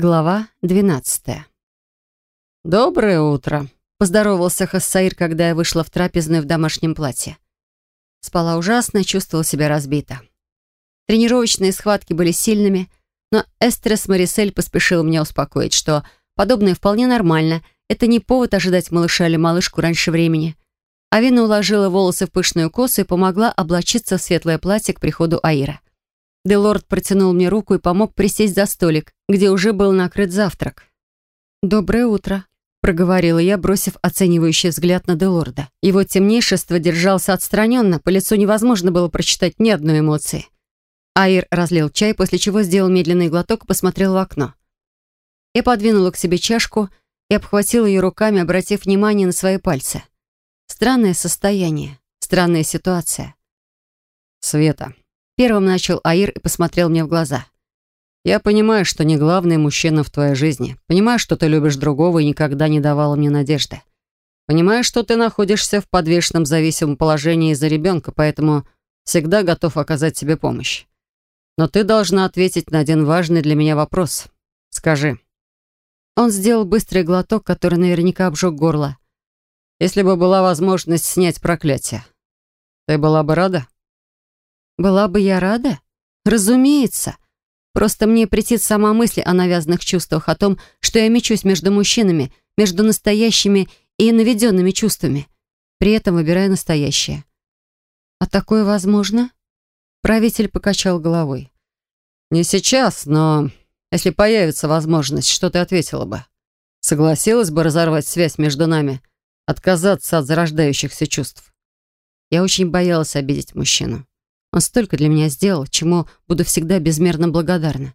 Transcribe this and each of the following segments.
Глава 12 «Доброе утро», — поздоровался Хассаир, когда я вышла в трапезную в домашнем платье. Спала ужасно, чувствовала себя разбито. Тренировочные схватки были сильными, но Эстрес Марисель поспешил меня успокоить, что подобное вполне нормально, это не повод ожидать малыша или малышку раньше времени. Авина уложила волосы в пышную косу и помогла облачиться в светлое платье к приходу Аира. Делорд протянул мне руку и помог присесть за столик, где уже был накрыт завтрак. «Доброе утро», — проговорила я, бросив оценивающий взгляд на Делорда. Его темнейшество держался отстраненно, по лицу невозможно было прочитать ни одной эмоции. Аир разлил чай, после чего сделал медленный глоток и посмотрел в окно. Я подвинула к себе чашку и обхватила ее руками, обратив внимание на свои пальцы. Странное состояние, странная ситуация. «Света», Первым начал Аир и посмотрел мне в глаза. «Я понимаю, что не главный мужчина в твоей жизни. Понимаю, что ты любишь другого и никогда не давала мне надежды. Понимаю, что ты находишься в подвешенном зависимом положении из-за ребенка, поэтому всегда готов оказать тебе помощь. Но ты должна ответить на один важный для меня вопрос. Скажи». Он сделал быстрый глоток, который наверняка обжег горло. «Если бы была возможность снять проклятие, ты была бы рада?» Была бы я рада? Разумеется. Просто мне претит сама мысль о навязанных чувствах, о том, что я мечусь между мужчинами, между настоящими и наведенными чувствами. При этом выбираю настоящее. А такое возможно? Правитель покачал головой. Не сейчас, но если появится возможность, что ты ответила бы? Согласилась бы разорвать связь между нами, отказаться от зарождающихся чувств? Я очень боялась обидеть мужчину. Он столько для меня сделал, чему буду всегда безмерно благодарна.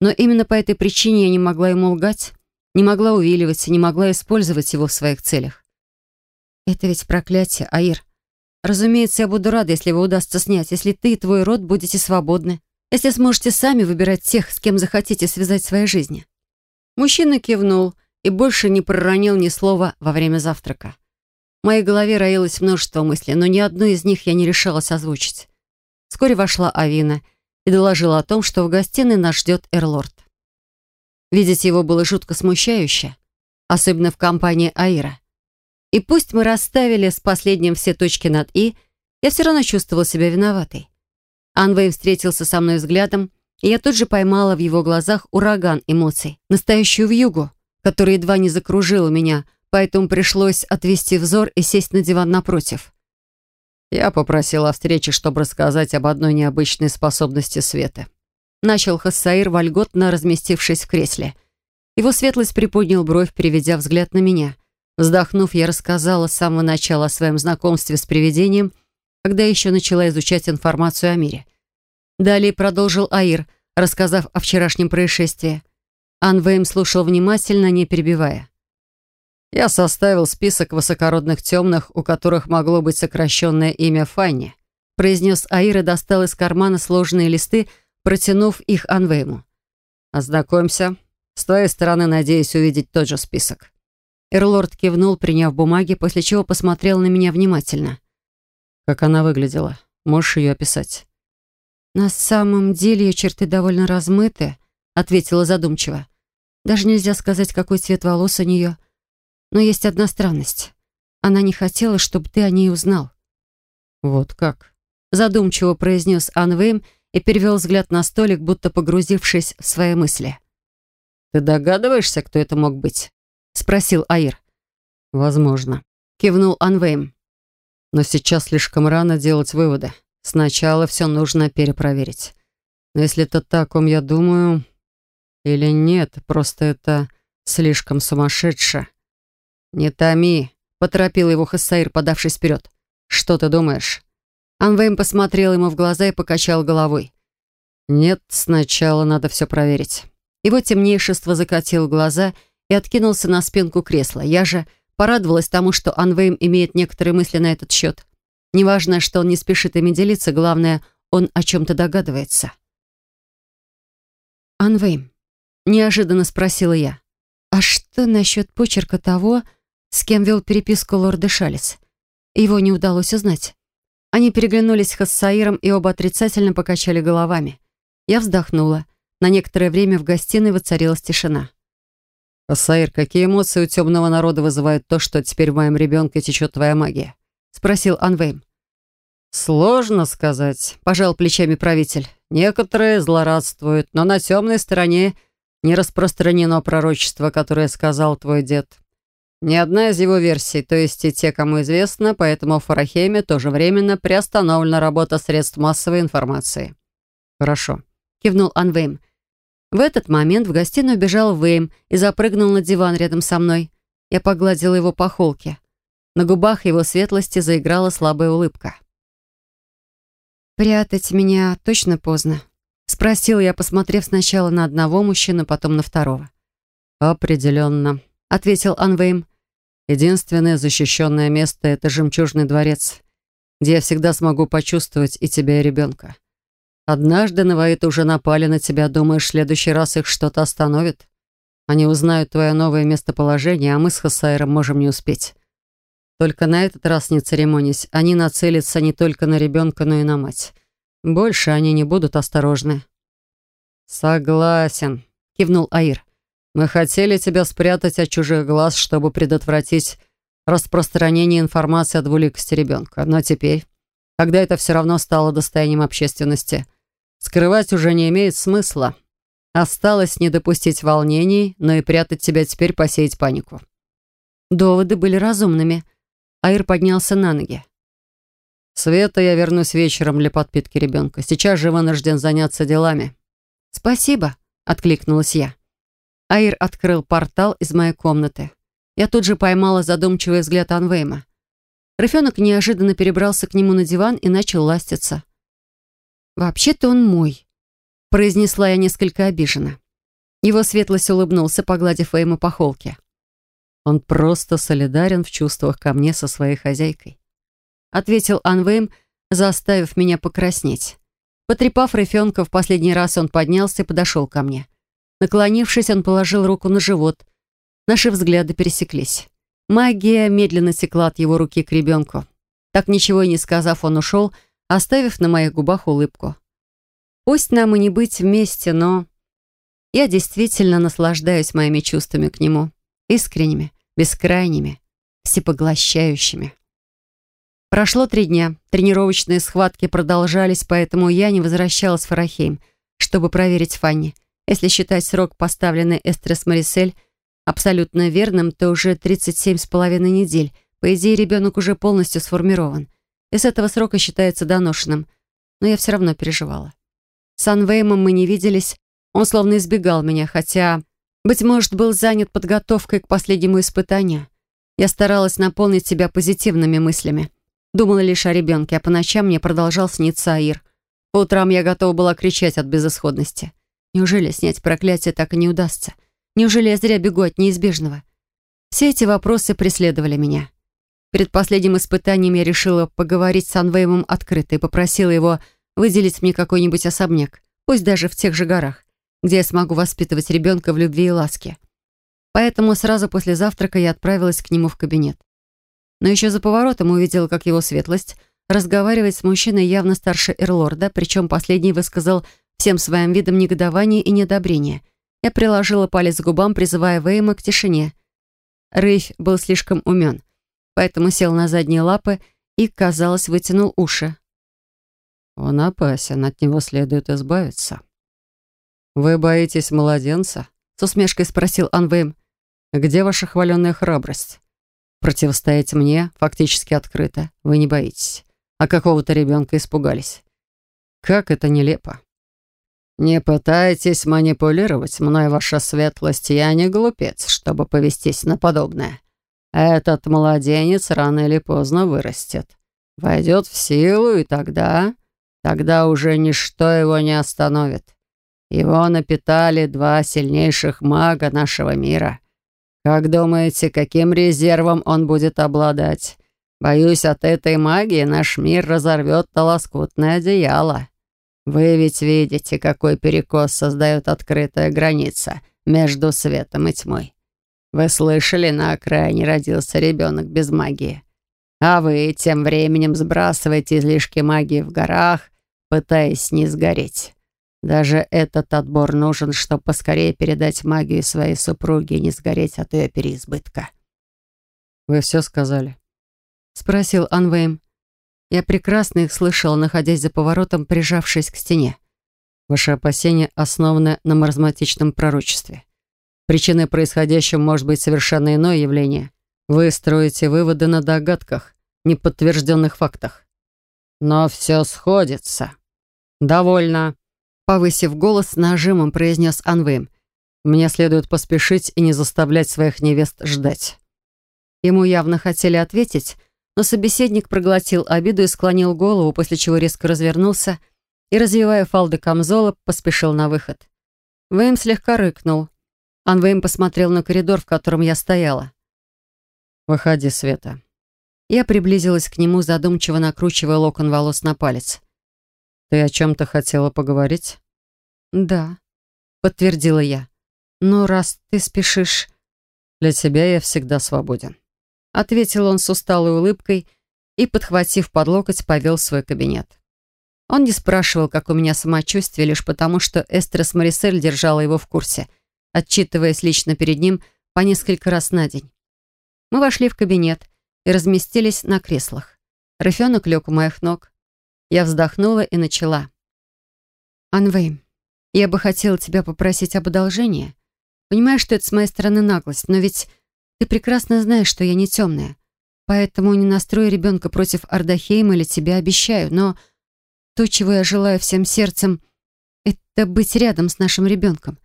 Но именно по этой причине я не могла ему лгать, не могла увиливать не могла использовать его в своих целях. Это ведь проклятие, Аир. Разумеется, я буду рада, если его удастся снять, если ты и твой род будете свободны, если сможете сами выбирать тех, с кем захотите связать свои жизни. Мужчина кивнул и больше не проронил ни слова во время завтрака. В моей голове роилось множество мыслей, но ни одну из них я не решалась озвучить. Вскоре вошла Авина и доложила о том, что в гостиной нас ждет Эрлорд. Видеть его было жутко смущающе, особенно в компании Аира. И пусть мы расставили с последним все точки над «и», я все равно чувствовала себя виноватой. Анвей встретился со мной взглядом, и я тут же поймала в его глазах ураган эмоций, настоящую вьюгу, которая едва не закружила меня, поэтому пришлось отвести взор и сесть на диван напротив. Я попросила о встрече, чтобы рассказать об одной необычной способности Света. Начал Хассаир, вольготно разместившись в кресле. Его светлость приподнял бровь, переведя взгляд на меня. Вздохнув, я рассказала с самого начала о своем знакомстве с привидением, когда еще начала изучать информацию о мире. Далее продолжил Аир, рассказав о вчерашнем происшествии. Анвейм слушал внимательно, не перебивая. Я составил список высокородных темных, у которых могло быть сокращенное имя Фанни, произнес Аир и достал из кармана сложные листы, протянув их Анвейму. «Ознакомься. С твоей стороны, надеюсь увидеть тот же список». Эрлорд кивнул, приняв бумаги, после чего посмотрел на меня внимательно. «Как она выглядела? Можешь ее описать?» «На самом деле ее черты довольно размыты», — ответила задумчиво. «Даже нельзя сказать, какой цвет волос у нее. Но есть одна странность. Она не хотела, чтобы ты о ней узнал. «Вот как?» Задумчиво произнес Анвейм и перевел взгляд на столик, будто погрузившись в свои мысли. «Ты догадываешься, кто это мог быть?» Спросил Аир. «Возможно», — кивнул Анвейм. «Но сейчас слишком рано делать выводы. Сначала все нужно перепроверить. Но если это так, ком я думаю... Или нет, просто это слишком сумасшедше. «Не томи», — поторопил его Хассаир, подавшись вперед. «Что ты думаешь?» Анвейм посмотрел ему в глаза и покачал головой. «Нет, сначала надо все проверить». Его темнейшество закатил глаза и откинулся на спинку кресла. Я же порадовалась тому, что Анвейм имеет некоторые мысли на этот счет. Неважно, что он не спешит ими делиться, главное, он о чем-то догадывается. «Анвейм», — неожиданно спросила я, «а что насчет почерка того, с кем вел переписку лорда Шалец. Его не удалось узнать. Они переглянулись с Хассаиром и оба отрицательно покачали головами. Я вздохнула. На некоторое время в гостиной воцарилась тишина. «Асаир, какие эмоции у темного народа вызывает то, что теперь в моем ребенке течет твоя магия?» — спросил Анвейм. «Сложно сказать», — пожал плечами правитель. «Некоторые злорадствуют, но на темной стороне не распространено пророчество, которое сказал твой дед. Ни одна из его версий, то есть и те, кому известно, поэтому в Фарахеме тоже временно приостановлена работа средств массовой информации». «Хорошо», — кивнул Анвейм. В этот момент в гостиную бежал Вейм и запрыгнул на диван рядом со мной. Я погладила его по холке. На губах его светлости заиграла слабая улыбка. «Прятать меня точно поздно?» — спросил я, посмотрев сначала на одного мужчину, потом на второго. «Определенно», — ответил Анвейм. «Единственное защищенное место — это жемчужный дворец, где я всегда смогу почувствовать и тебя, и ребенка. Однажды наваиты уже напали на тебя, думаешь, в следующий раз их что-то остановит? Они узнают твое новое местоположение, а мы с Хасайром можем не успеть. Только на этот раз не церемонясь, они нацелятся не только на ребенка, но и на мать. Больше они не будут осторожны. «Согласен», — кивнул Аир. «Мы хотели тебя спрятать от чужих глаз, чтобы предотвратить распространение информации о двуликости ребенка. Но теперь, когда это все равно стало достоянием общественности, скрывать уже не имеет смысла. Осталось не допустить волнений, но и прятать тебя теперь посеять панику». Доводы были разумными. Аир поднялся на ноги. «Света, я вернусь вечером для подпитки ребенка. Сейчас же вынужден заняться делами». «Спасибо», — откликнулась я. Аир открыл портал из моей комнаты. Я тут же поймала задумчивый взгляд Анвейма. Рыфенок неожиданно перебрался к нему на диван и начал ластиться. «Вообще-то он мой», — произнесла я несколько обиженно. Его светлость улыбнулся, погладив Вейма по холке. Он просто солидарен в чувствах ко мне со своей хозяйкой. Ответил Анвейм, заставив меня покраснеть. Потрепав рефенка, в последний раз он поднялся и подошел ко мне. Наклонившись, он положил руку на живот. Наши взгляды пересеклись. Магия медленно текла от его руки к ребенку. Так ничего и не сказав, он ушел, оставив на моих губах улыбку. Пусть нам и не быть вместе, но... Я действительно наслаждаюсь моими чувствами к нему искренними, бескрайними, всепоглощающими. Прошло три дня. Тренировочные схватки продолжались, поэтому я не возвращалась в Фарахейм, чтобы проверить Фанни. Если считать срок, поставленный Эстрес Марисель, абсолютно верным, то уже 37 с половиной недель. По идее, ребенок уже полностью сформирован. И с этого срока считается доношенным. Но я все равно переживала. С Анвеймом мы не виделись. Он словно избегал меня, хотя быть может, был занят подготовкой к последнему испытанию. Я старалась наполнить себя позитивными мыслями. Думала лишь о ребенке, а по ночам мне продолжал сниться Аир. По утрам я готова была кричать от безысходности. Неужели снять проклятие так и не удастся? Неужели я зря бегу от неизбежного? Все эти вопросы преследовали меня. Перед последним испытанием я решила поговорить с Анвеймом открыто и попросила его выделить мне какой-нибудь особняк, пусть даже в тех же горах где я смогу воспитывать ребенка в любви и ласке. Поэтому сразу после завтрака я отправилась к нему в кабинет. Но еще за поворотом увидела, как его светлость разговаривает с мужчиной явно старше Эрлорда, причем последний высказал всем своим видом негодование и неодобрение. Я приложила палец к губам, призывая Вейма к тишине. Рейф был слишком умен, поэтому сел на задние лапы и, казалось, вытянул уши. «Он опасен, от него следует избавиться», «Вы боитесь младенца?» — с усмешкой спросил Анвейм. «Где ваша хваленная храбрость? Противостоять мне фактически открыто. Вы не боитесь. А какого-то ребенка испугались. Как это нелепо!» «Не пытайтесь манипулировать мной, ваша светлость. Я не глупец, чтобы повестись на подобное. Этот младенец рано или поздно вырастет. Войдет в силу, и тогда... Тогда уже ничто его не остановит. Его напитали два сильнейших мага нашего мира. Как думаете, каким резервом он будет обладать? Боюсь, от этой магии наш мир разорвет толоскутное одеяло. Вы ведь видите, какой перекос создает открытая граница между светом и тьмой. Вы слышали, на окраине родился ребенок без магии. А вы тем временем сбрасываете излишки магии в горах, пытаясь не сгореть. Даже этот отбор нужен, чтобы поскорее передать магию своей супруге и не сгореть от ее переизбытка. «Вы все сказали?» — спросил Анвейм. Я прекрасно их слышала, находясь за поворотом, прижавшись к стене. Ваши опасения основаны на маразматичном пророчестве. Причиной происходящего может быть совершенно иное явление. Вы строите выводы на догадках, неподтвержденных фактах. Но все сходится. Довольно. Повысив голос, с нажимом произнес Анвейм. Мне следует поспешить и не заставлять своих невест ждать. Ему явно хотели ответить, но собеседник проглотил обиду и склонил голову, после чего резко развернулся и, развивая фалды камзола, поспешил на выход. Вэйм слегка рыкнул. Анвейм посмотрел на коридор, в котором я стояла. «Выходи, Света». Я приблизилась к нему, задумчиво накручивая локон волос на палец. «Ты о чем-то хотела поговорить?» «Да», — подтвердила я. «Но раз ты спешишь...» «Для тебя я всегда свободен», — ответил он с усталой улыбкой и, подхватив под локоть, повел в свой кабинет. Он не спрашивал, как у меня самочувствие, лишь потому, что Эстрес Марисель держала его в курсе, отчитываясь лично перед ним по несколько раз на день. Мы вошли в кабинет и разместились на креслах. Рыфенок лег у моих ног. Я вздохнула и начала. «Анвей, я бы хотела тебя попросить об одолжении. Понимаю, что это с моей стороны наглость, но ведь ты прекрасно знаешь, что я не темная. Поэтому не настрою ребенка против Ардахейма или тебя, обещаю. Но то, чего я желаю всем сердцем, это быть рядом с нашим ребенком.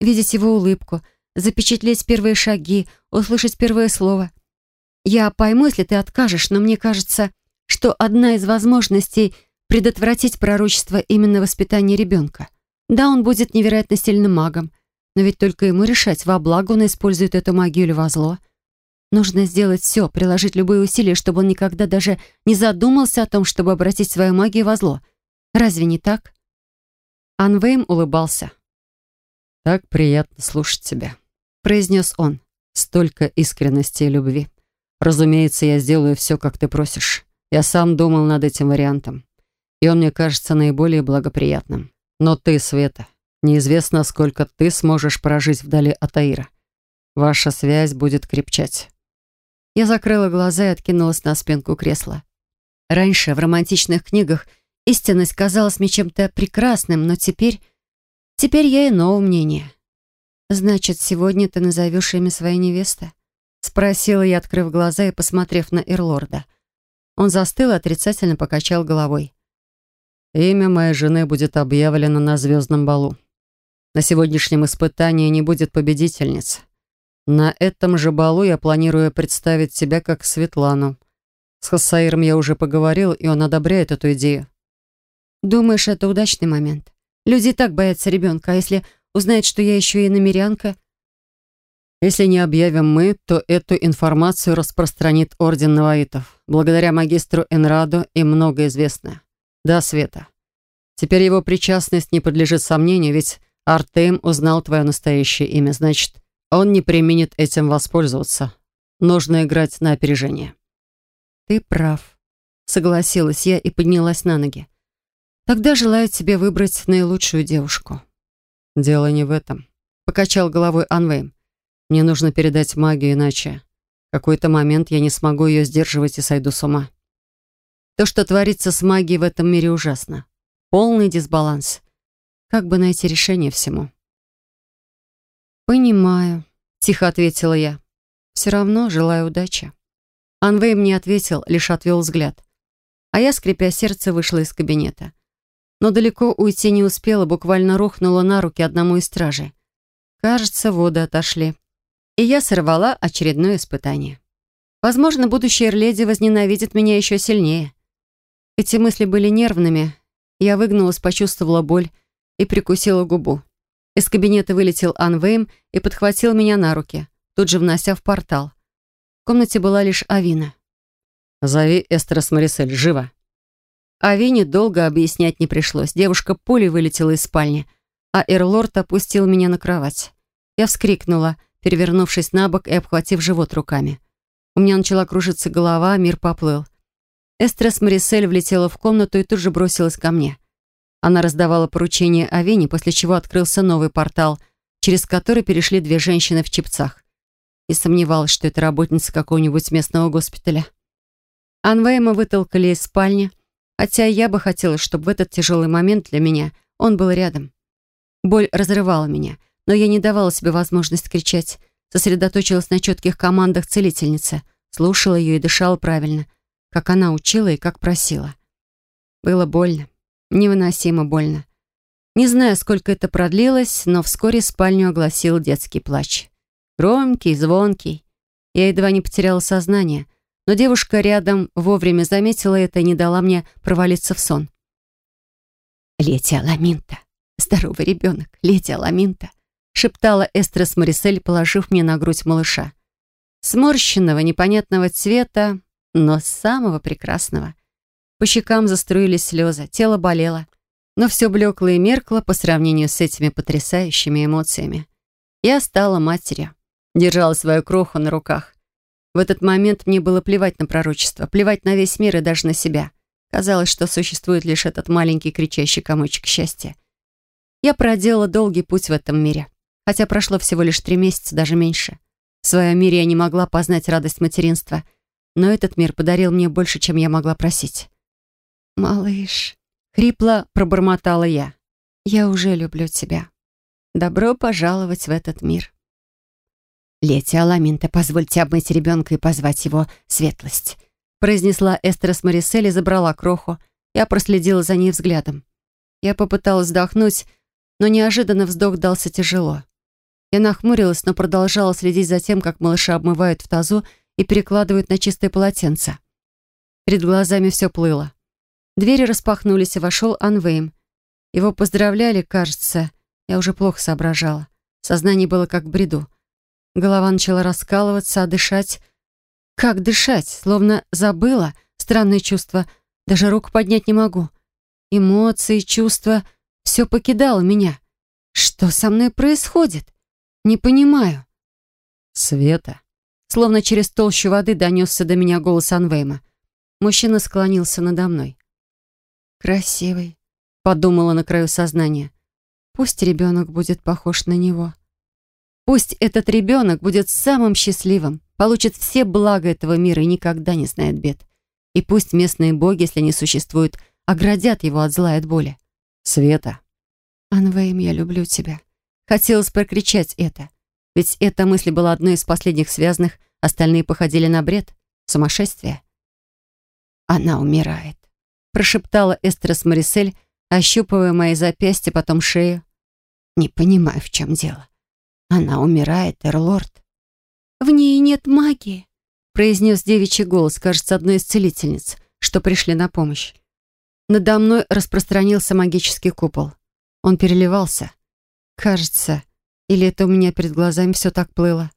Видеть его улыбку, запечатлеть первые шаги, услышать первое слово. Я пойму, если ты откажешь, но мне кажется, что одна из возможностей — предотвратить пророчество именно воспитания ребенка. Да, он будет невероятно сильным магом, но ведь только ему решать, во благо он использует эту магию или во зло. Нужно сделать все, приложить любые усилия, чтобы он никогда даже не задумался о том, чтобы обратить свою магию во зло. Разве не так? Анвейм улыбался. «Так приятно слушать тебя», — произнес он. «Столько искренности и любви. Разумеется, я сделаю все, как ты просишь. Я сам думал над этим вариантом и он мне кажется наиболее благоприятным. Но ты, Света, неизвестно, сколько ты сможешь прожить вдали от Аира. Ваша связь будет крепчать». Я закрыла глаза и откинулась на спинку кресла. Раньше в романтичных книгах истинность казалась мне чем-то прекрасным, но теперь... Теперь я иного мнения. «Значит, сегодня ты назовешь имя своей невесты?» Спросила я, открыв глаза и посмотрев на Эрлорда. Он застыл и отрицательно покачал головой. Имя моей жены будет объявлено на звездном балу. На сегодняшнем испытании не будет победительниц. На этом же балу я планирую представить себя как Светлану. С Хассаиром я уже поговорил, и он одобряет эту идею. Думаешь, это удачный момент? Люди так боятся ребенка, а если узнают, что я еще и намерянка? Если не объявим мы, то эту информацию распространит Орден Наваитов. Благодаря магистру Энраду им много известно. Да, Света. Теперь его причастность не подлежит сомнению, ведь Артем узнал твое настоящее имя, значит, он не применит этим воспользоваться. Нужно играть на опережение. Ты прав, согласилась я и поднялась на ноги. Тогда желаю тебе выбрать наилучшую девушку. Дело не в этом, покачал головой Анвейм. Мне нужно передать магию, иначе в какой-то момент я не смогу ее сдерживать и сойду с ума. То, что творится с магией в этом мире, ужасно. Полный дисбаланс. Как бы найти решение всему? «Понимаю», — тихо ответила я. «Все равно желаю удачи». Анвей мне ответил, лишь отвел взгляд. А я, скрипя сердце, вышла из кабинета. Но далеко уйти не успела, буквально рухнула на руки одному из стражей. Кажется, воды отошли. И я сорвала очередное испытание. Возможно, будущая леди возненавидит меня еще сильнее. Эти мысли были нервными. Я выгнулась, почувствовала боль и прикусила губу. Из кабинета вылетел Анвейм и подхватил меня на руки, тут же внося в портал. В комнате была лишь Авина. «Зови Эстерас Марисель, живо!» Авине долго объяснять не пришлось. Девушка пулей вылетела из спальни, а Эрлорд опустил меня на кровать. Я вскрикнула, перевернувшись на бок и обхватив живот руками. У меня начала кружиться голова, мир поплыл. Эстрес Марисель влетела в комнату и тут же бросилась ко мне. Она раздавала поручения Авене, после чего открылся новый портал, через который перешли две женщины в чепцах. И сомневалась, что это работница какого-нибудь местного госпиталя. Анвейма вытолкали из спальни, хотя я бы хотела, чтобы в этот тяжелый момент для меня он был рядом. Боль разрывала меня, но я не давала себе возможность кричать, сосредоточилась на четких командах целительницы, слушала ее и дышала правильно, как она учила и как просила. Было больно, невыносимо больно. Не знаю, сколько это продлилось, но вскоре спальню огласил детский плач. Громкий, звонкий. Я едва не потеряла сознание, но девушка рядом вовремя заметила это и не дала мне провалиться в сон. «Лети Аламинта! Здоровый ребенок! Лети Аламинта!» шептала Эстрес Марисель, положив мне на грудь малыша. Сморщенного, непонятного цвета, но самого прекрасного. По щекам заструились слезы, тело болело, но все блекло и меркло по сравнению с этими потрясающими эмоциями. Я стала матерью держала свою кроху на руках. В этот момент мне было плевать на пророчество, плевать на весь мир и даже на себя. Казалось, что существует лишь этот маленький кричащий комочек счастья. Я проделала долгий путь в этом мире, хотя прошло всего лишь три месяца, даже меньше. В своем мире я не могла познать радость материнства, но этот мир подарил мне больше, чем я могла просить. «Малыш», — хрипло пробормотала я, — «я уже люблю тебя. Добро пожаловать в этот мир». «Лети Аламинта, позвольте обмыть ребенка и позвать его светлость», произнесла Эстерас Марисель и забрала кроху. Я проследила за ней взглядом. Я попыталась вздохнуть, но неожиданно вздох дался тяжело. Я нахмурилась, но продолжала следить за тем, как малыша обмывают в тазу и перекладывают на чистое полотенце. Перед глазами все плыло. Двери распахнулись, и вошел Анвейм. Его поздравляли, кажется. Я уже плохо соображала. Сознание было как в бреду. Голова начала раскалываться, а дышать... Как дышать? Словно забыла. Странное чувство. Даже руку поднять не могу. Эмоции, чувства... Все покидало меня. Что со мной происходит? Не понимаю. Света. Словно через толщу воды донесся до меня голос Анвейма. Мужчина склонился надо мной. «Красивый», — подумала на краю сознания. «Пусть ребенок будет похож на него». Пусть этот ребенок будет самым счастливым, получит все блага этого мира и никогда не знает бед. И пусть местные боги, если они существуют, оградят его от зла и от боли. Света. Анвейм, я люблю тебя. Хотелось прокричать это. Ведь эта мысль была одной из последних связанных, остальные походили на бред, сумасшествие. Она умирает. Прошептала Эстерас Марисель, ощупывая мои запястья, потом шею. Не понимаю, в чем дело. Она умирает, Эрлорд. В ней нет магии, произнес девичий голос, кажется, одной из целительниц, что пришли на помощь. Надо мной распространился магический купол. Он переливался. Кажется, или это у меня перед глазами все так плыло.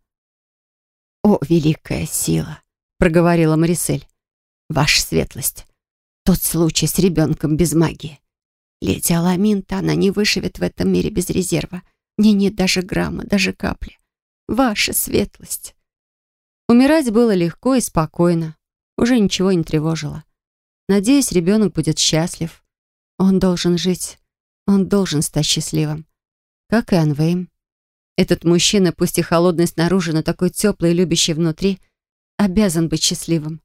«О, великая сила!» — проговорила Марисель. «Ваша светлость, тот случай с ребенком без магии. Леди Аламинта, она не выживет в этом мире без резерва. Мне нет даже грамма, даже капли. Ваша светлость. Умирать было легко и спокойно. Уже ничего не тревожило. Надеюсь, ребенок будет счастлив. Он должен жить. Он должен стать счастливым. Как и Анвейм. Этот мужчина, пусть и холодный снаружи, но такой теплый и любящий внутри, обязан быть счастливым.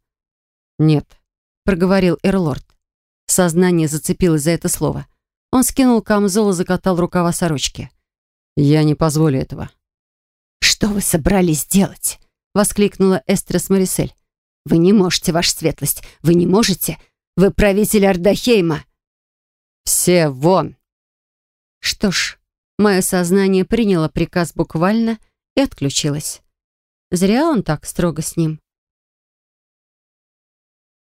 «Нет», — проговорил Эрлорд. Сознание зацепилось за это слово. Он скинул камзол и закатал рукава сорочки. Я не позволю этого. «Что вы собрались делать?» — воскликнула Эстрес Марисель. «Вы не можете, ваша светлость, вы не можете. Вы правитель Ардахейма». «Все вон!» Что ж, мое сознание приняло приказ буквально и отключилось. Зря он так строго с ним.